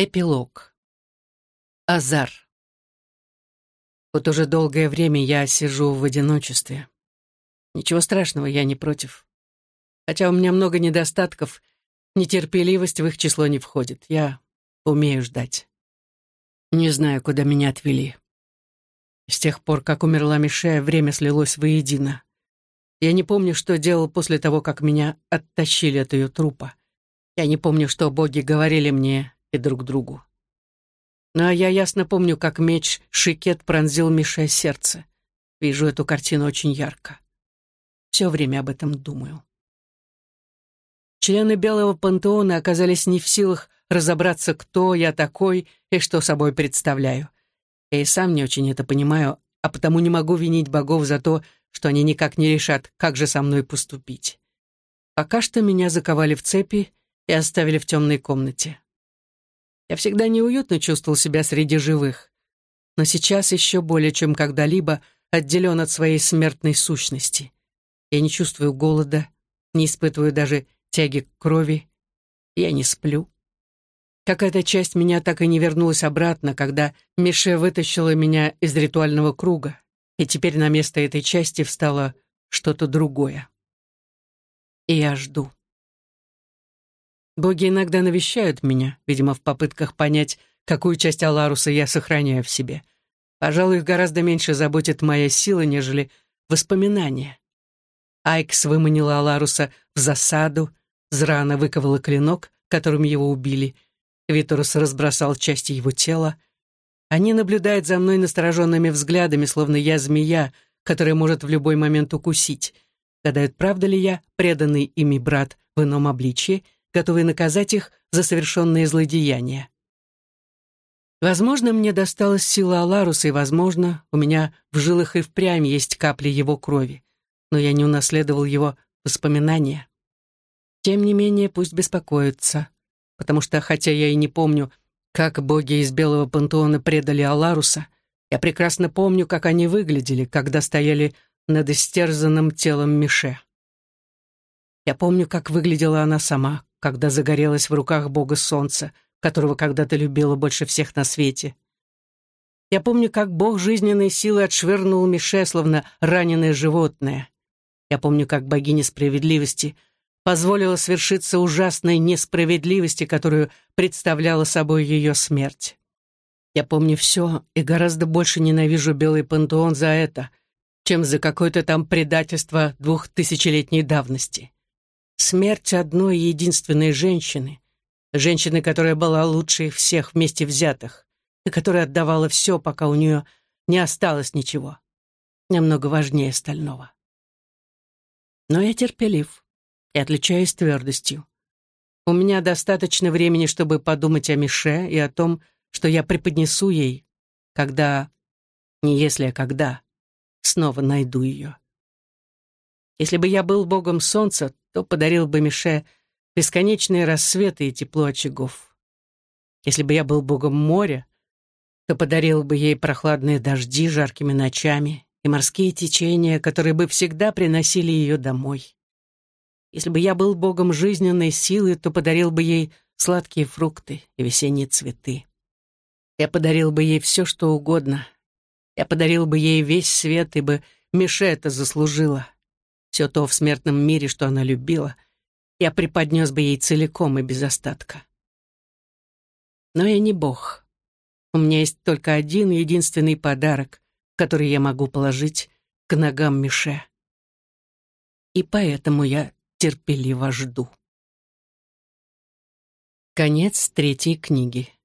Эпилог. Азар. Вот уже долгое время я сижу в одиночестве. Ничего страшного, я не против. Хотя у меня много недостатков, нетерпеливость в их число не входит. Я умею ждать. Не знаю, куда меня отвели. С тех пор, как умерла Мише, время слилось воедино. Я не помню, что делал после того, как меня оттащили от ее трупа. Я не помню, что боги говорили мне и друг другу. Но я ясно помню, как меч Шикет пронзил Мише сердце. Вижу эту картину очень ярко. Все время об этом думаю. Члены Белого пантеона оказались не в силах разобраться, кто я такой и что собой представляю. Я и сам не очень это понимаю, а потому не могу винить богов за то, что они никак не решат, как же со мной поступить. Пока что меня заковали в цепи и оставили в темной комнате. Я всегда неуютно чувствовал себя среди живых, но сейчас еще более чем когда-либо отделен от своей смертной сущности. Я не чувствую голода, не испытываю даже тяги к крови, я не сплю. Какая-то часть меня так и не вернулась обратно, когда Мише вытащила меня из ритуального круга, и теперь на место этой части встало что-то другое. И я жду. Боги иногда навещают меня, видимо, в попытках понять, какую часть Аларуса я сохраняю в себе. Пожалуй, их гораздо меньше заботит моя сила, нежели воспоминания. Айкс выманила Аларуса в засаду, Зрана выковала клинок, которым его убили. Виторус разбросал части его тела. Они наблюдают за мной настороженными взглядами, словно я змея, которая может в любой момент укусить. Гадают, правда ли я преданный ими брат в ином обличье, готовый наказать их за совершенные злодеяния. Возможно, мне досталась сила Аларуса, и, возможно, у меня в жилах и впрямь есть капли его крови, но я не унаследовал его воспоминания. Тем не менее, пусть беспокоятся, потому что, хотя я и не помню, как боги из Белого Пантеона предали Аларуса, я прекрасно помню, как они выглядели, когда стояли над истерзанным телом Мише. Я помню, как выглядела она сама, когда загорелась в руках бога солнца, которого когда-то любила больше всех на свете. Я помню, как бог жизненной силы отшвырнул Мише, словно раненое животное. Я помню, как богиня справедливости позволила свершиться ужасной несправедливости, которую представляла собой ее смерть. Я помню все и гораздо больше ненавижу Белый Пантеон за это, чем за какое-то там предательство двухтысячелетней давности. Смерть одной единственной женщины, женщины, которая была лучшей всех вместе взятых, и которая отдавала все, пока у нее не осталось ничего, намного важнее остального. Но я терпелив и отличаюсь твердостью. У меня достаточно времени, чтобы подумать о Мише и о том, что я преподнесу ей, когда, не если, а когда, снова найду ее. Если бы я был богом солнца, то подарил бы Мише бесконечные рассветы и тепло очагов. Если бы я был богом моря, то подарил бы ей прохладные дожди жаркими ночами и морские течения, которые бы всегда приносили ее домой. Если бы я был богом жизненной силы, то подарил бы ей сладкие фрукты и весенние цветы. Я подарил бы ей все, что угодно. Я подарил бы ей весь свет, ибо Мише это заслужила все то в смертном мире, что она любила, я преподнес бы ей целиком и без остатка. Но я не бог. У меня есть только один единственный подарок, который я могу положить к ногам Мише. И поэтому я терпеливо жду. Конец третьей книги.